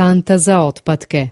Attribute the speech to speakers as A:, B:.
A: kanta za otpatke.